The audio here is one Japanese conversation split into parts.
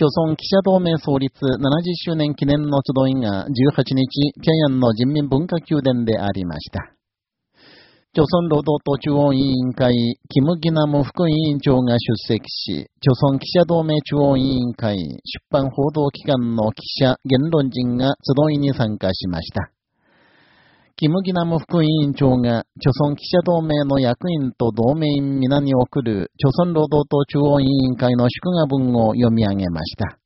朝鮮記者同盟創立70周年記念の集いが18日、平壌の人民文化宮殿でありました。朝鮮労働党中央委員会、キム・ギナム副委員長が出席し、朝鮮記者同盟中央委員会、出版報道機関の記者、言論人が集いに参加しました。キム・ギナム副委員長が、著村記者同盟の役員と同盟員皆に送る、著村労働党中央委員会の祝賀文を読み上げました。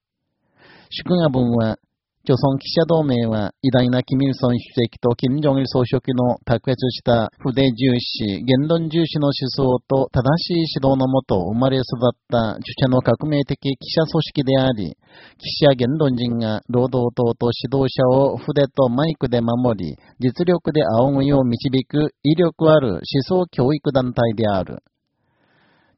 祝賀文は、朝鮮記者同盟は偉大なキミルソン主席とキム・ジョンイル総書記の卓越した筆重視、言論重視の思想と正しい指導のもと生まれ育った著者の革命的記者組織であり、記者言論人が労働党と指導者を筆とマイクで守り、実力で仰ぐよう導く威力ある思想教育団体である。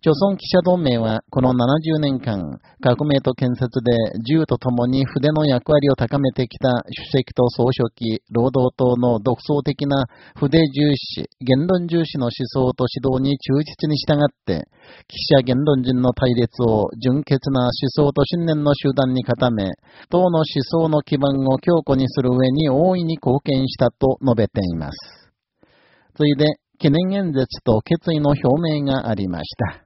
朝鮮記者同盟はこの70年間、革命と建設で銃とともに筆の役割を高めてきた主席と総書記、労働党の独創的な筆重視、言論重視の思想と指導に忠実に従って、記者言論人の対立を純潔な思想と信念の集団に固め、党の思想の基盤を強固にする上に大いに貢献したと述べています。ついで、記念演説と決意の表明がありました。